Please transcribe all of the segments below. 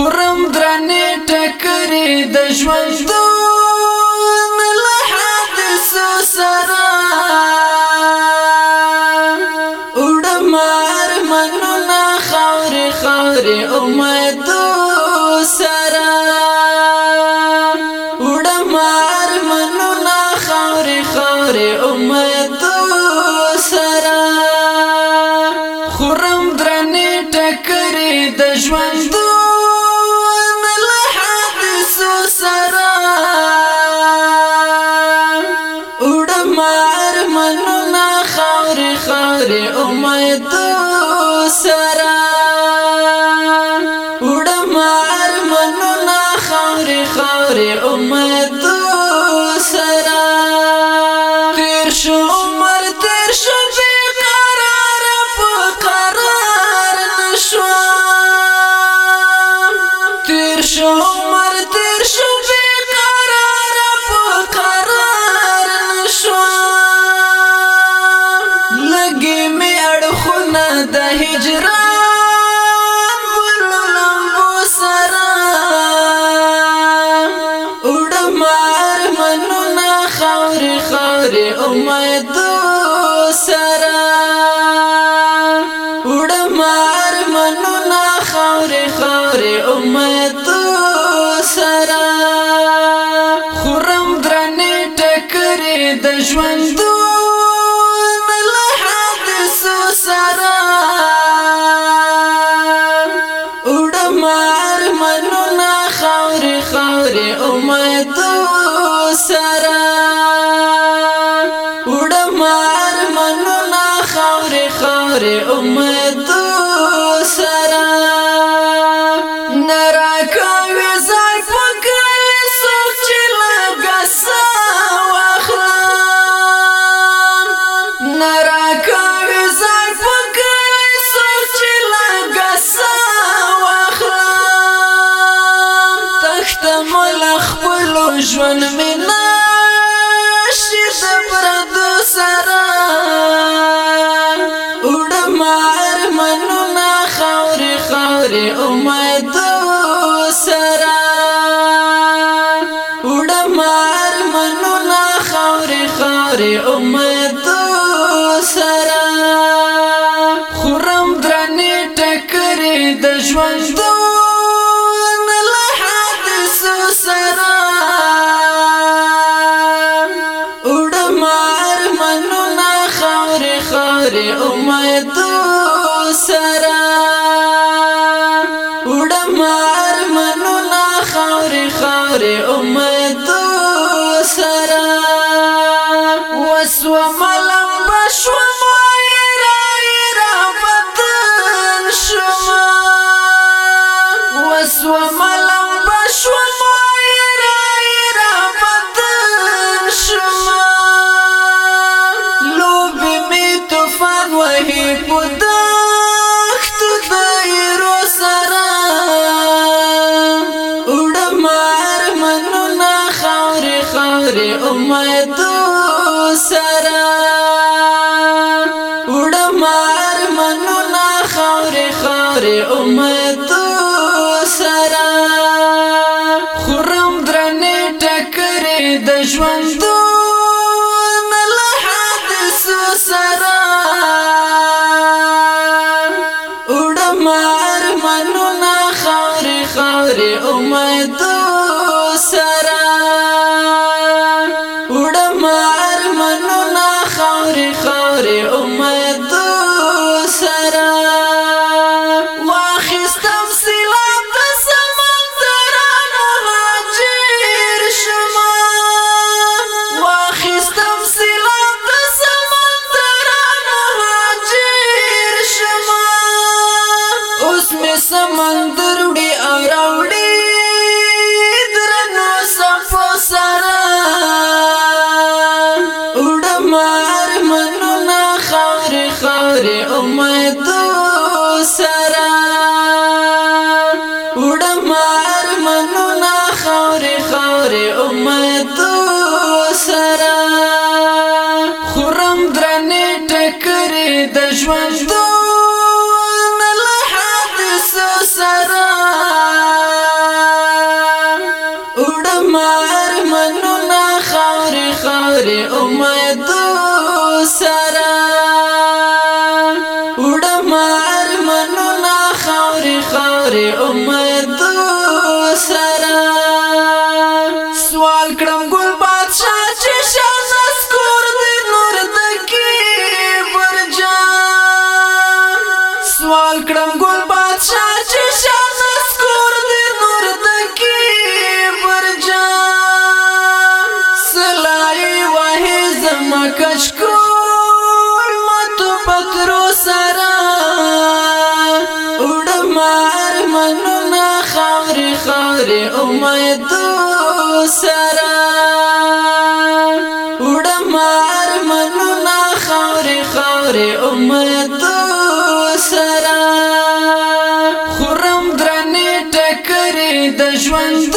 خورم درنې ټکرې د ژوند له حادثو سره وړم ارمانونه خاورې خاورې امیدو سره وړم ارمانونه خاورې خاورې امیدو سره خورم درنې ټکرې د ژوند تر امید سره خاور امت سرا خرم درنې ټکرې د ژوند له حادث سرا وړم ارمنونه خاور خاور امت سرا وړم ارمنونه خاور خاور امت دشمن مینا شي د پرد سره وډ مار منو نا خور خور امید سره وډ مار منو نا خور خور امید سره خرم درنه ټکرې د ژوند سره لري امید سره وړم ارمانونه خاورې خاورې امید سره خورم درنې ټکرې د ژوند سره وړم ارمانونه خاورې خاورې امید سمندر وړي او راوړي درنو صفو سره وړم ارمانونه خاورې خاورې امیدو سره وړم ارمانونه خاورې خاورې امیدو سره خورم درنې ټکرې د ژوند پورې امید سره وړم ارمنونه خاورې خاورې امید سره خورم درنې ټکرې د ژوند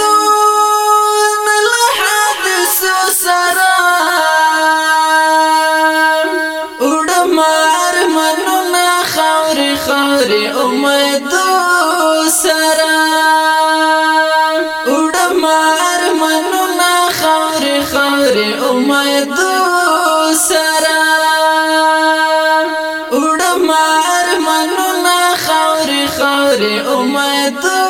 ستوري امید سره وړم ارمانونه خوري خوري امید